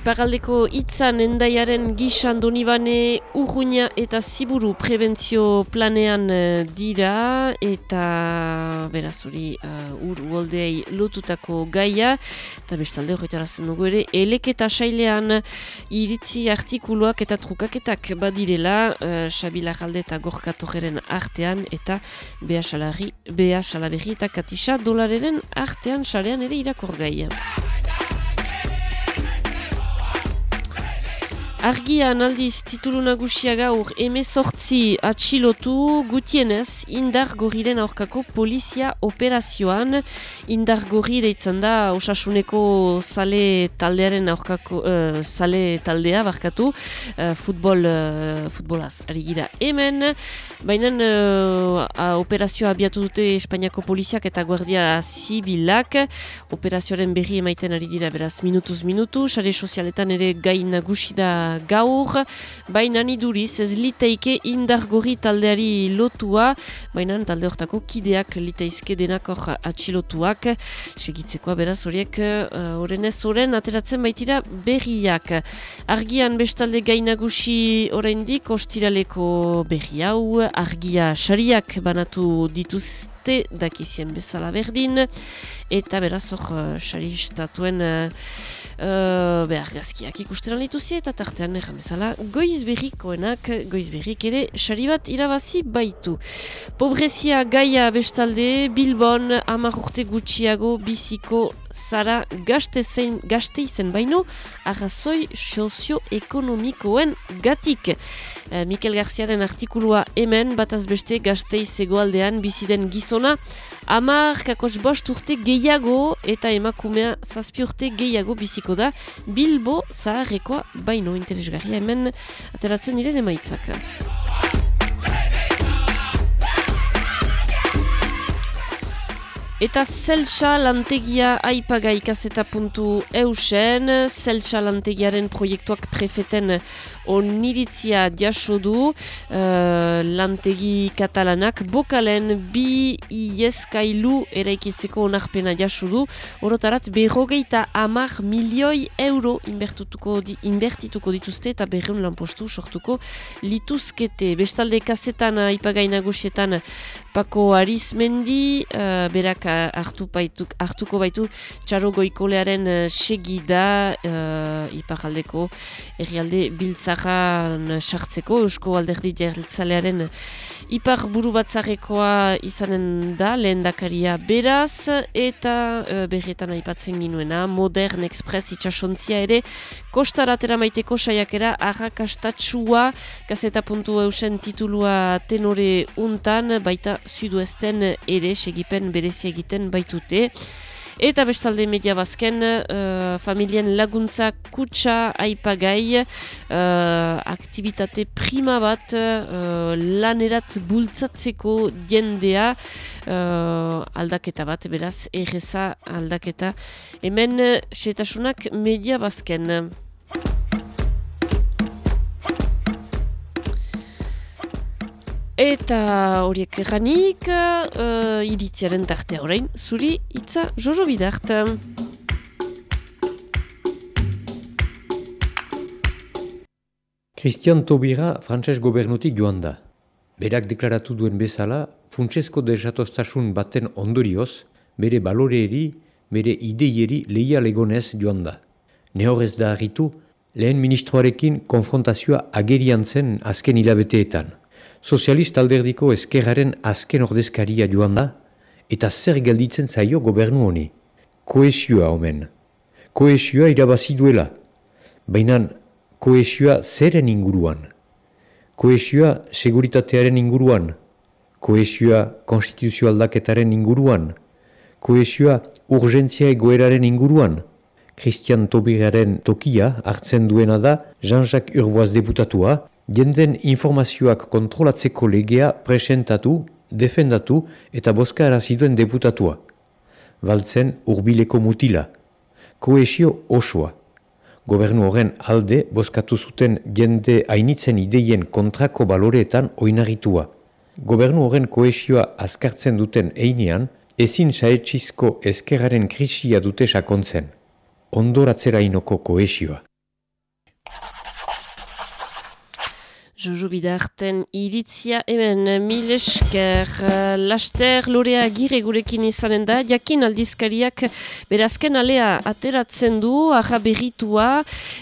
Iparaldeko itzan endaiaren gisan donibane urruina eta ziburu prebentzio planean uh, dira. Eta beraz hori uh, ur uoldei lotutako gaia. Eta bestalde horretarazen dugu ere eleketa sailean iritzi artikuluak eta trukaketak badirela uh, Xabila Jalde eta Gorka artean. Eta Bea Salaberri eta Katisa dolareren artean sarean ere irakor Argian aldiz titulu nagusia gaur emezortzi atxilotu gutienez indar gorriren aurkako polizia operazioan. Indar gorri deitzen da osasuneko sale taldearen aurkako uh, sale taldea barkatu. Uh, futbol uh, futbolaz ari gira hemen. Baina uh, operazioa abiatu dute Espainiako poliziak eta guardia zibilak. Operazioaren berri emaiten ari dira beraz minutuz minutu. Sare sozialetan ere gain nagusi da gaur, baina iduriz ez liteike indargori taldeari lotua, baina talde hortako kideak liteizke denak hor atxilotuak, segitzekoa beraz horiek uh, ez horren ateratzen baitira berriak. Argian bestalde gainagusi oraindik ostiraleko berri hau, argia sariak banatu dituzte dakizien bezala berdin, eta beraz hor uh, sari estatuen uh, uh, behar gazkiak ikusten alituzi eta tartean erramezala goiz berrikoenak, goiz berrik ere sari bat irabazi baitu. Pobrezia gaia bestalde, Bilbon amar urte gutxiago biziko zara gazte, zein, gazte izen baino, arrazoi sozioekonomikoen gatik. Uh, Mikel Garziaren artikulua hemen, bataz beste gazte izegoaldean biziden gizona, amar kakos bost urte gehiago eta emakumea zazpi urte gehiago biziko da, Bilbo zaharrekoa baino interesgarria hemen ateratzen diren emaitzak. Eta zelsa lantegia aipaga ikaseta puntu eusen, zelsa lantegiaren proiektuak prefeten oniritzia jaso du, uh, lantegi katalanak bokalen bi ieskailu eraikitzeko onarpena jaso du, orotarat berrogeita amar milioi euro inbertituko, di, inbertituko dituzte eta berreun lanpostu sortuko lituzkete. Bestalde kasetan aipagai nagusietan Pako Arizmendi, uh, berak hartu baitu, hartuko baitu txaro goikolearen uh, segida uh, iparaldeko errialde biltzaran sartzeko, eusko alderdi jertzalearen ipar buru batzarekoa izanen da, lehen beraz, eta uh, berretan aipatzen ginuena, Modern Express itxasontzia ere, kostaratera maiteko saiakera arrakastatxua, gazeta puntu eusen titulua tenore untan, baita zuduesten ere segipen berezi egiten baitute. Eta bestalde media bazken, uh, familien laguntza kutsa aipagai, uh, aktivitate prima bat uh, lanerat bultzatzeko jendea, uh, aldaketa bat, beraz, erreza aldaketa. Hemen, setasunak media bazken. Eta horiek erranik, uh, iritziaren tartea orain, zuri itza jojo bidart. Christian Tobira frantses gobernutik joan da. Berak deklaratu duen bezala, funtsesko desatostasun baten ondorioz, bere baloreeri, bere ideieri lehia legonez joan da. Ne horrez da harritu, lehen ministroarekin konfrontazioa agerian zen azken hilabeteetan. Sozialist alderdiko eskerraren azken ordezkaria joan da, eta zer gelditzen zaio gobernu honi. Koesioa omen. Koesioa irabazi duela. Baina koesioa zeren inguruan. Koesioa seguritatearen inguruan. Koesioa konstituzio aldaketaren inguruan. Koesioa urgentzia egoeraren inguruan. Christian Tobiraren tokia hartzen duena da Jean-Jacques Urboaz deputatua, jenden informazioak kontrolatzeko legea presentatu, defendatu eta boska eraziduen deputatua. Baltzen urbileko mutila. Koesio osoa. Gobernu horren alde boskatu zuten jende hainitzen ideien kontrako baloreetan oinarritua. Gobernu horren koesioa azkartzen duten einean, ezin saetxizko eskerraren krisia dute sakontzen. Ondoratzerainoko koesioa. Jojo Bidarten iritzia hemen mil esker. Laster lorea gire gurekin izanen da. Jakin aldizkariak berazken alea ateratzen du aja berritua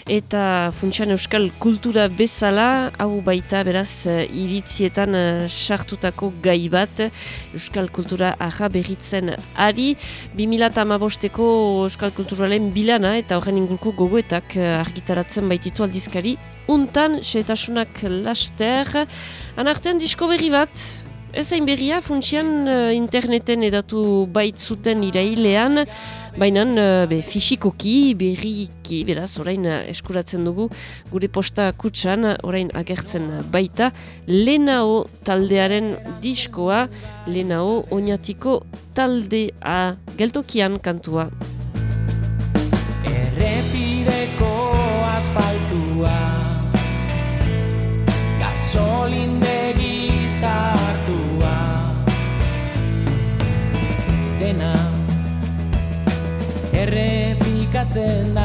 eta funtsian euskal kultura bezala hau baita beraz iritzietan sartutako gai bat euskal kultura aja berritzen ari. 2008ko euskal kulturalen bilana eta horren inguruko gogoetak argitaratzen baititu aldizkari untan, setasunak laster. Anartean disko berri bat, ez hain berria, funtsian uh, interneten edatu baitzuten irailean, baina uh, be, fisikoki, berriki, beraz, orain uh, eskuratzen dugu, gure posta kutsan, orain agertzen baita, Lenao taldearen diskoa, Lenao oinatiko taldea, geltokian kantua. Errepideko asfaltua dena. Errepikatzen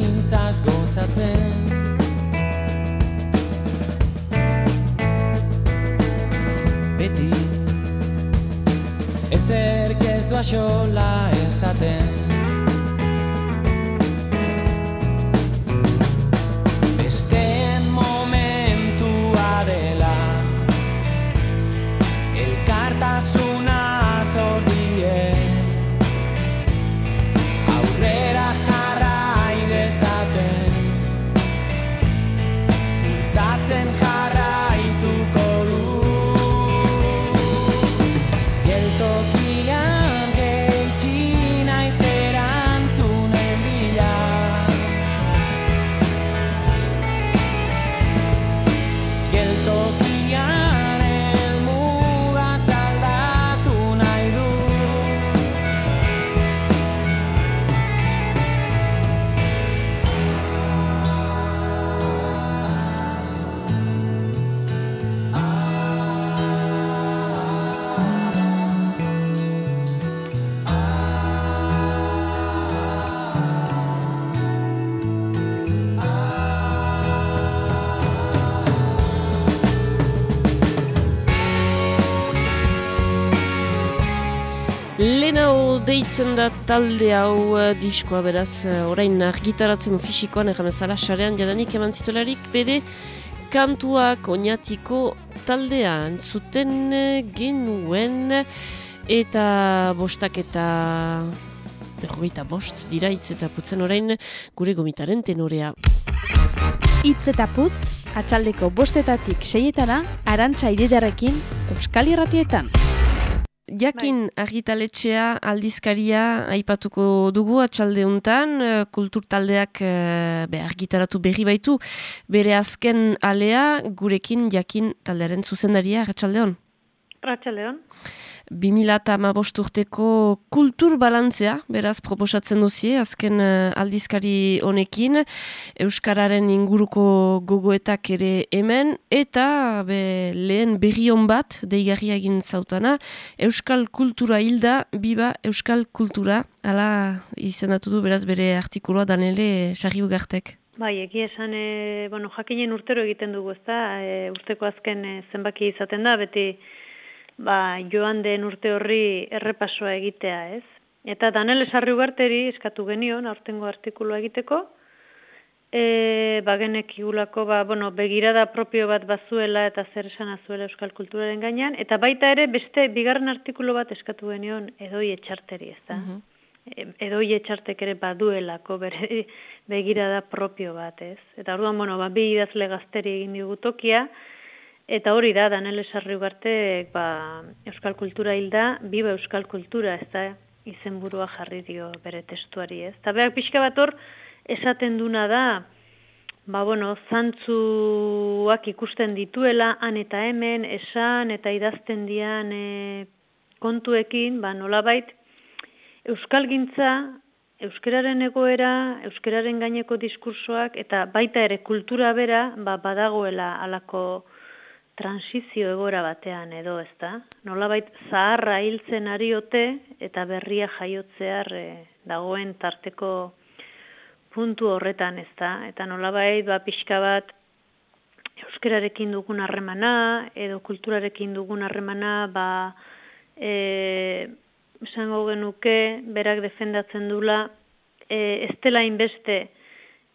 jakintzaz gozatzen Beti Ezer gezdu axola esaten deitzen da talde hau uh, diskoa beraz uh, orain argitaratzen fisikoan egan ezala sarean jadanik eman zitolarik bere kantuak oinatiko taldean zuten uh, genuen eta bostak eta berrogeita bost dira hitz eta putzen orain gure gomitaren tenorea. Hitz eta putz, atxaldeko bostetatik seietana, arantxa ididarekin, Euskal Irratietan. Jakin bai. argitaletxea aldizkaria aipatuko dugu atxalde honetan, eh, kultur taldeak eh, be, argitaratu berri baitu, bere azken alea gurekin jakin taldearen zuzendaria, atxalde hon? Atxalde hon. 2008 urteko kultur balantzea, beraz, proposatzen duzie, azken uh, aldizkari honekin, Euskararen inguruko gogoetak ere hemen, eta be, lehen berrion bat, deigarria egin zautana, Euskal kultura hilda, biba Euskal kultura, ala izendatu du, beraz, bere artikuloa danele sarri ugartek. Bai, egi esan, e, bueno, jakinen urtero egiten dugu, ezta, e, urteko azken e, zenbaki izaten da, beti, ba, joan den urte horri errepasoa egitea, ez? Eta Danel Esarri Ugarteri eskatu genion, aurtengo artikulua egiteko, e, bagenek igulako, ba, bueno, begirada propio bat bazuela eta zer esan azuela euskal kulturaren gainean, eta baita ere beste bigarren artikulu bat eskatu genion edoi etxarteri, ez da? Mhm. E, edoi etxartek ere baduelako bere begirada propio bat, ez? Eta orduan, bueno, ba, bi idazle gazteri egin digu tokia, eta hori da, Danel Esarri Ugartek, ba, euskal kultura hilda, biba euskal kultura, ez da? izenburua jarri dio bere testuari, ez? Eta behar pixka bat hor, esaten duna da, ba, bueno, zantzuak ikusten dituela, han eta hemen, esan eta idazten dian e, kontuekin, ba, nolabait, Euskal gintza, euskararen egoera, euskararen gaineko diskursoak, eta baita ere kultura bera, ba, badagoela alako transizio egora batean edo, ez da? Nolabait zaharra hiltzen ariote eta berria jaiotzear e, dagoen tarteko puntu horretan, ez da? Eta nolabait ba pixka bat euskararekin dugun harremana edo kulturarekin dugun harremana ba e, esango genuke berak defendatzen dula e, ez dela inbeste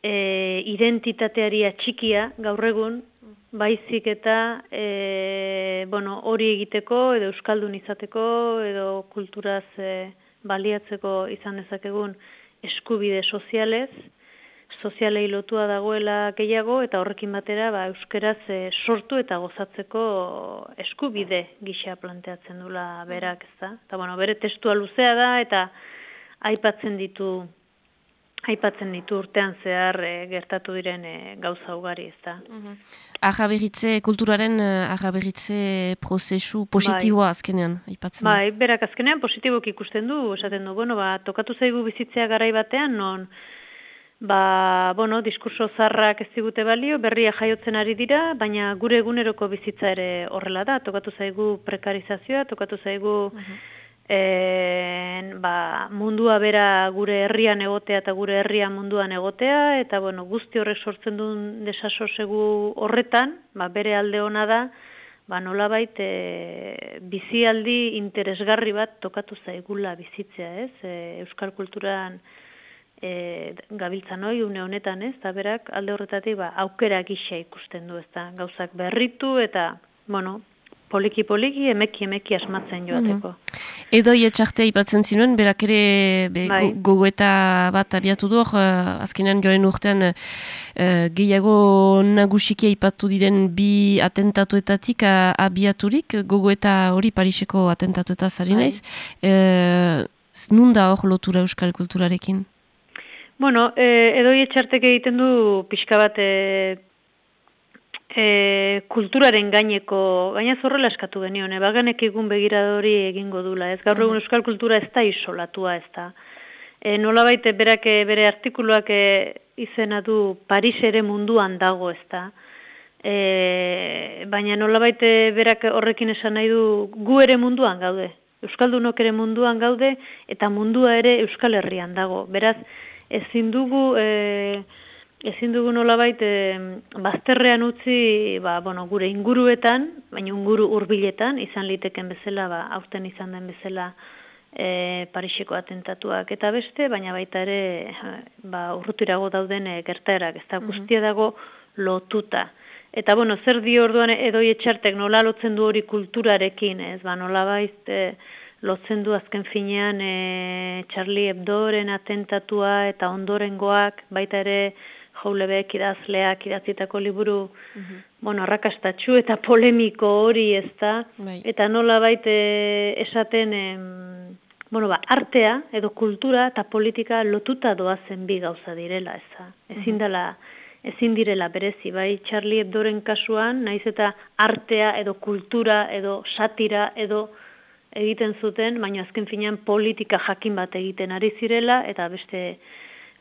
e, identitateari atxikia gaur egun baizik eta e, bueno, hori egiteko edo euskaldun izateko edo kulturaz e, baliatzeko izan dezakegun eskubide sozialez, sozialei lotua dagoela gehiago eta horrekin batera ba, euskeraz e, sortu eta gozatzeko eskubide gisa planteatzen dula berak, ez da? Eta bueno, bere testua luzea da eta aipatzen ditu aipatzen ditu urtean zehar e, gertatu diren e, gauza ugari, ez da. Ahaberritze, kulturaren uh, ahaberritze prozesu positiboa bai. azkenean, aipatzen Bai, berak azkenean positibok ikusten du, esaten du, bueno, ba, tokatu zaigu bizitzea garai batean, non, ba, bueno, diskurso zarrak ez digute balio, berria jaiotzen ari dira, baina gure eguneroko bizitza ere horrela da, tokatu zaigu prekarizazioa, tokatu zaigu e, ba, mundua bera gure herrian egotea eta gure herria munduan egotea, eta bueno, guzti horrek sortzen duen desasosegu horretan, ba, bere alde ona da, ba, nolabait e, bizialdi interesgarri bat tokatu zaigula bizitzea, ez? E, Euskal kulturan e, gabiltzan hoi une honetan, ez? Eta berak alde horretatik ba, aukera gisa ikusten du, ez da? Gauzak berritu eta, bueno, poliki-poliki, emeki-emeki asmatzen joateko. Mm Edo etxartea ipatzen zinuen, berak ere be, bai. gogoeta bat abiatu du, uh, azkenean joren urtean uh, gehiago nagusikia ipatu diren bi atentatuetatik uh, abiaturik, gogoeta hori Pariseko atentatueta zari bai. naiz. Uh, nunda hor lotura euskal kulturarekin? Bueno, eh, edo etxartek egiten du pixka bat eh, e, kulturaren gaineko, gaina zorrela eskatu genion, e, baganek egun begiradori egingo dula, ez gaur egun euskal kultura ez da isolatua ez da. E, nola baite berak e, bere artikuluak e, izena du Paris ere munduan dago ez da. E, baina nola baite berak horrekin esan nahi du gu ere munduan gaude. Euskaldunok ere munduan gaude eta mundua ere Euskal Herrian dago. Beraz, ezin dugu... E, ezin dugu nolabait e, bazterrean utzi ba, bueno, gure inguruetan, baina inguru hurbiletan izan liteken bezala, ba, aurten izan den bezala e, Pariseko atentatuak eta beste, baina baita ere ba, urrutirago dauden e, gertaerak, ez da guztia dago lotuta. Eta bueno, zer di orduan edoi etxartek nola lotzen du hori kulturarekin, ez? Ba, nola baiz e, lotzen du azken finean e, Charlie Hebdoren atentatua eta ondorengoak, baita ere joulebek idazleak idatzitako liburu mm bueno, arrakastatxu eta polemiko hori ez da, bai. eta nola baite esaten em, bueno, ba, artea edo kultura eta politika lotuta doazen bi gauza direla ez da. Ezin dela, ezin direla berezi, bai Charlie Hebdoren kasuan, naiz eta artea edo kultura edo satira edo egiten zuten, baina azken finean politika jakin bat egiten ari zirela, eta beste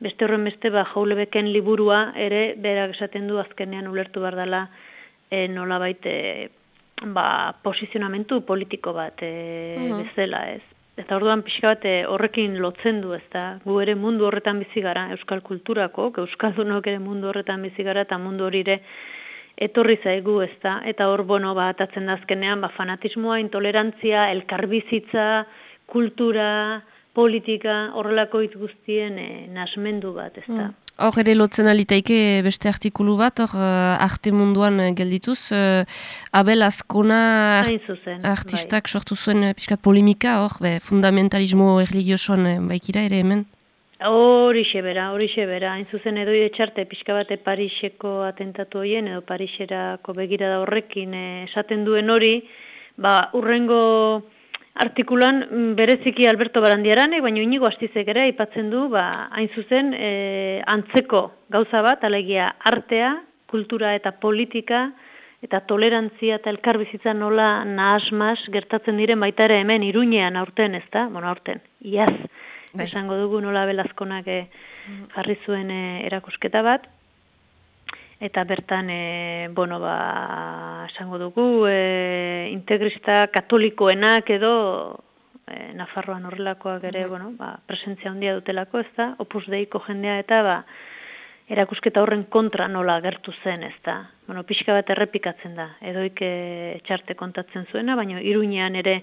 beste horren beste ba jaulebeken liburua ere berak esaten du azkenean ulertu bar dela e, nolabait e, ba posizionamentu politiko bat e, bezala, ez. Eta orduan pixka bat e, horrekin lotzen du, ezta. Gu ere mundu horretan bizi gara euskal kulturako, euskaldunok ere mundu horretan bizi gara eta mundu hori ere etorri zaigu, ezta. Eta hor bono ba atatzen da azkenean ba fanatismoa, intolerantzia, elkarbizitza, kultura, politika horrelako hitz guztien e, nasmendu bat, ez da. Hor ere lotzen alitaike beste artikulu bat, hor uh, arte munduan geldituz, uh, Abel Azkona zuzen, bai. artistak sortu zuen pixkat polemika, hor, be, fundamentalismo erligiosoan baikira ere hemen. Horixe bera, horixe bera. Hain zuzen edo etxarte pixka bate Pariseko atentatu hoien edo Pariserako begirada horrekin eh, esaten duen hori, ba, urrengo artikulan mm, bereziki Alberto Barandiaranek, baina inigo astizek ere aipatzen du, ba, hain zuzen eh, antzeko gauza bat, alegia artea, kultura eta politika, eta tolerantzia eta elkarbizitza nola nahasmas gertatzen diren baita ere hemen iruñean aurten, ez da? Bueno, aurten, iaz. Esango dugu nola belazkonak eh, jarri zuen eh, erakusketa bat. Eta bertan, e, bueno, ba, esango dugu, e, integrista katolikoenak edo e, Nafarroan horrelakoak ere, bueno, ba, presentzia handia dutelako, ez da, opus deiko jendea eta, ba, erakusketa horren kontra nola agertu zen, ez da. Bueno, pixka bat errepikatzen da, edoik eh, etxarte kontatzen zuena, baina iruñean ere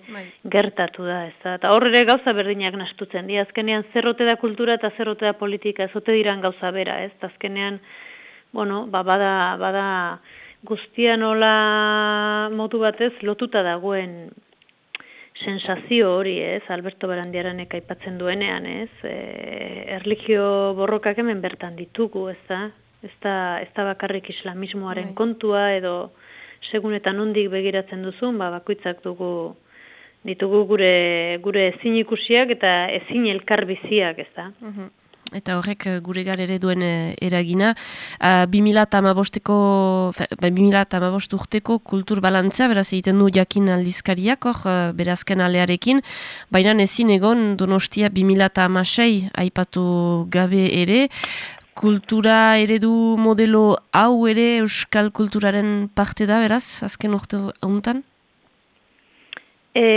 gertatu da, ez da. Eta horre ere gauza berdinak nastutzen, di azkenean zerrote da kultura eta zerrote da politika, ez ote diran gauza bera, ez. Azkenean, bueno, ba, bada, bada guztia nola modu batez lotuta dagoen sensazio hori, ez, Alberto Barandiaranek aipatzen duenean, ez, e, erligio borrokak hemen bertan ditugu, ez da, ez da, ez da bakarrik islamismoaren kontua, edo segun eta nondik begiratzen duzun, ba, bakoitzak dugu ditugu gure gure ezin ikusiak eta ezin elkarbiziak, ez da. Eta horrek eh, gure gar ere duen eh, eragina. Uh, 2008ko, fe, 2008 urteko kultur balantzea, beraz egiten du jakin aldizkariak, hor, uh, berazken alearekin, baina ezin egon donostia 2006 aipatu gabe ere, kultura eredu modelo hau ere euskal kulturaren parte da, beraz, azken urte hontan? E,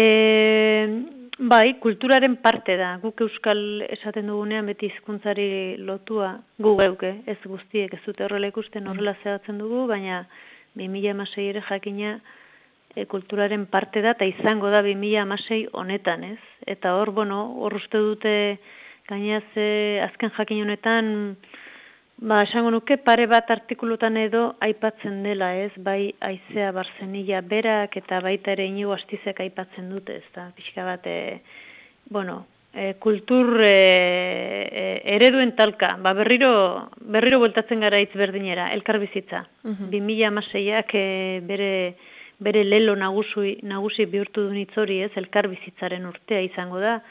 bai, kulturaren parte da. Guk euskal esaten dugunean beti hizkuntzari lotua, gu geuke, ez guztiek ez dute horrela ikusten horrela zehatzen dugu, baina 2006 ere jakina e, kulturaren parte da, eta izango da 2006 honetan, ez? Eta hor, bueno, hor uste dute gainaz azken jakin honetan, Ba, esango nuke pare bat artikulutan edo aipatzen dela, ez? Bai aizea barzenila berak eta baita ere inigo astizek aipatzen dute, ez da? Pixka bat, e, bueno, e, kultur e, e, ereduen talka, ba, berriro, berriro bueltatzen gara hitz berdinera, elkarbizitza. -huh. 2000 amaseiak e, bere, bere lelo nagusi, nagusi bihurtu duen hori, ez? Elkarbizitzaren urtea izango da.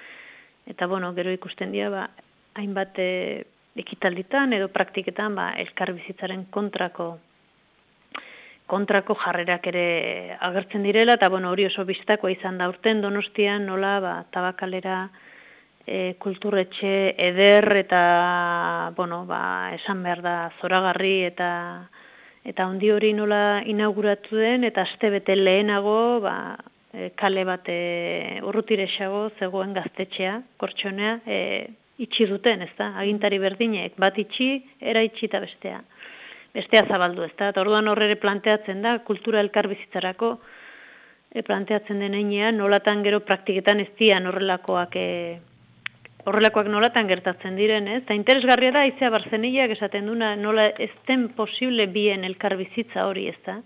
Eta, bueno, gero ikusten dira, ba, hainbat... E, ekitalditan edo praktiketan ba, elkar bizitzaren kontrako kontrako jarrerak ere agertzen direla, eta bueno, hori oso biztakoa izan da. Urten donostian nola ba, tabakalera e, kulturretxe eder eta bueno, ba, esan behar da zoragarri eta eta ondi hori nola inauguratu den eta aste bete lehenago ba, e, kale bat e, urrutiresago zegoen gaztetxea, kortxonea, e, itxi duten, ez da, agintari berdinek, bat itxi, era itxi eta bestea. Bestea zabaldu, ez da, eta orduan horrere planteatzen da, kultura elkar bizitzarako, e, planteatzen den einean, nolatan gero praktiketan ez dian horrelakoak, e, horrelakoak nolatan gertatzen diren, ez? Eta interesgarria da, izea barzenilak esaten duna, nola ez den posible bien elkar bizitza hori, ez da?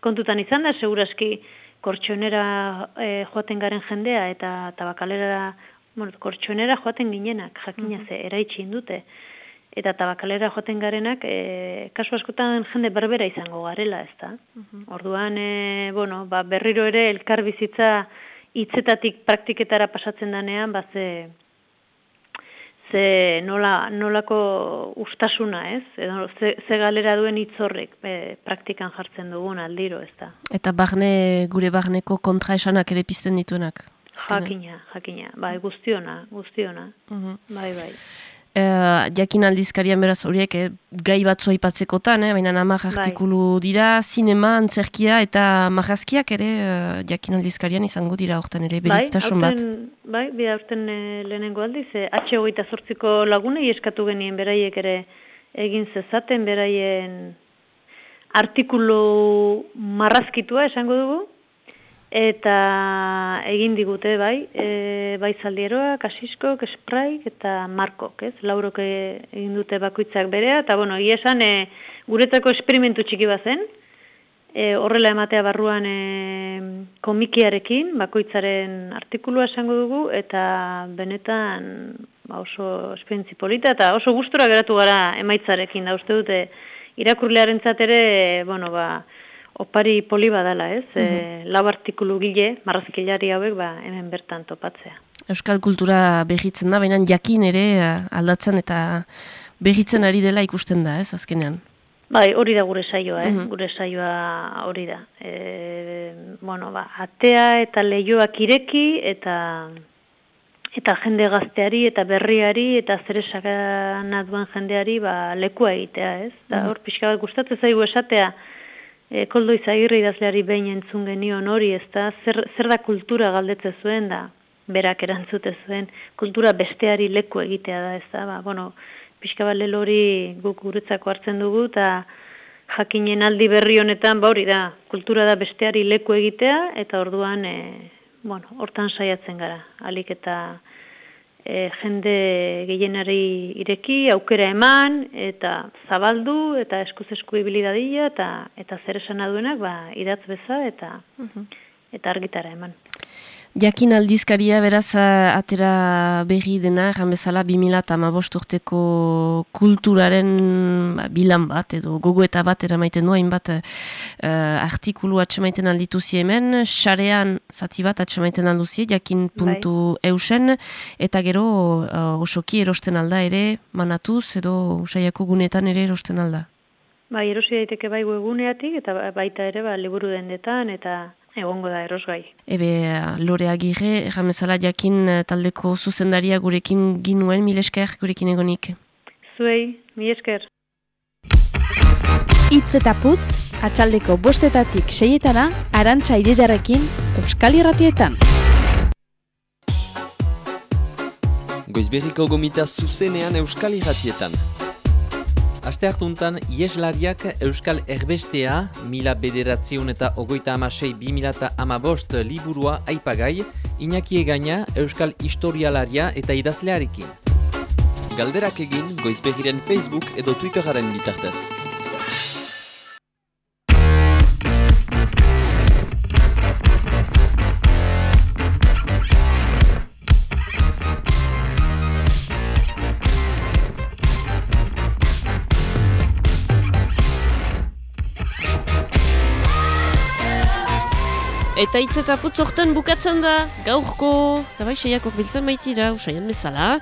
Kontutan izan da, seguraski, kortxonera e, joaten garen jendea eta tabakalera bueno, kortxonera joaten ginenak, jakina ze, eraitsi indute. Eta tabakalera joaten garenak, e, kasu askotan jende berbera izango garela, ez da. Orduan, e, bueno, ba, berriro ere elkar bizitza hitzetatik praktiketara pasatzen danean, ba, ze, ze nola, nolako ustasuna, ez? Edo, ze, ze galera duen hitzorrek e, praktikan jartzen dugun aldiro, ez da. Eta barne, gure barneko kontra esanak ere pizten dituenak? Jakina, jakina, bai, guztiona, guztiona, bai, bai. Uh, jakin aldizkarian beraz horiek eh, gai batzu aipatzekotan, eh, baina amak artikulu dira, sinema, antzerkia eta marrazkiak ere uh, jakin aldizkarian izango dira hortan ere beriztasun bat. Bai, bi aurten eh, lehenengo aldiz, eh, atxe hogeita sortziko lagunei eskatu genien beraiek ere egin zezaten beraien artikulu marrazkitua esango dugu, eta egin digute bai, e, bai zaldieroak, asiskok, espraik eta markok, ez? Laurok e- egin dute bakoitzak berea, eta bueno, esan e, guretzako esperimentu txiki bazen, e, horrela ematea barruan e, komikiarekin, bakoitzaren artikulua esango dugu, eta benetan ba, oso esperientzi polita, eta oso gustura geratu gara emaitzarekin, da uste dute irakurlearen ere, bueno, ba, opari poli badala, ez? Mm -hmm. lau artikulu gile, marrazkilari hauek, ba, hemen bertan topatzea. Euskal kultura behitzen da, baina jakin ere eh, aldatzen eta behitzen ari dela ikusten da, ez, azkenean? Bai, hori da gure saioa, eh? Mhm. gure saioa hori da. E, bueno, ba, atea eta lehioak ireki eta eta jende gazteari eta berriari eta zeresakana duen jendeari ba, lekua egitea, ez? Da, mhm. hor, pixka bat gustatzen zaigu esatea, e, koldo izagirri idazleari behin entzun genion hori, ez da, zer, zer da kultura galdetze zuen da, berak erantzute zuen, kultura besteari leku egitea da, ez da, ba, bueno, pixka bat hori guk guretzako hartzen dugu, eta jakinen aldi berri honetan, ba hori da, kultura da besteari leku egitea, eta orduan, e, bueno, hortan saiatzen gara, alik eta e, jende gehienari ireki, aukera eman, eta zabaldu, eta eskuz esku ibilidadila, eta, eta zer esan aduenak, ba, idatz beza, eta, eta argitara eman. Jakin aldizkaria beraz atera berri dena, egan bezala 2000 urteko kulturaren ba, bilan bat edo gogo eta bat eramaiten du, hainbat uh, artikulu atxemaiten alditu hemen, xarean zati bat atxemaiten alduzie, jakin bai. puntu bai. eusen, eta gero uh, osoki erosten alda ere manatuz edo usaiako gunetan ere erosten alda. Bai, erosi daiteke bai eguneatik eta baita ere ba, liburu dendetan eta egongo da erosgai. Ebe, lore agirre, erramezala jakin eh, taldeko zuzendaria gurekin ginuen, mil esker gurekin egonik. Zuei, mil esker. Itz eta putz, atxaldeko bostetatik seietana, arantxa ididarekin, euskal irratietan. Goizberriko gomita zuzenean euskal irratietan. Aste hartuntan, Ieslariak Euskal Erbestea, mila bederatziun eta ogoita amasei bi mila eta amabost liburua aipagai, Iñaki egaina Euskal Historialaria eta idazlearekin. Galderak egin goizbegiren Facebook edo Twitteraren bitartez. Eta hitz eta putz orten bukatzen da, gaurko, eta bai seiak biltzen baitira, usaian bezala.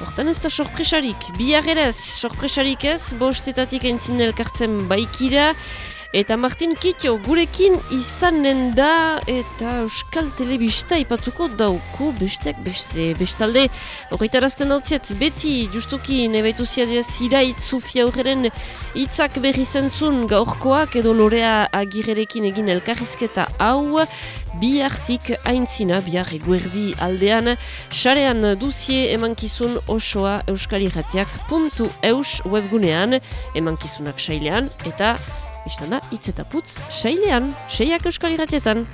Hortan ez da sorpresarik, biarrerez sorpresarik ez, bostetatik entzin elkartzen baikira, Eta Martin Kitio gurekin izanen da eta Euskal Telebista ipatuko dauko bestek beste. Bestalde horretarazten dautziet beti justuki nebaitu ziadez irait Zufia horren hitzak berri zentzun gaurkoak edo lorea agirerekin egin elkarrizketa hau. Bi hartik aintzina bihar eguerdi aldean xarean duzie emankizun osoa euskaliratiak.eus webgunean emankizunak sailean eta Istan da, itz eta putz, seilean, seiak euskal irratietan.